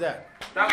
that? That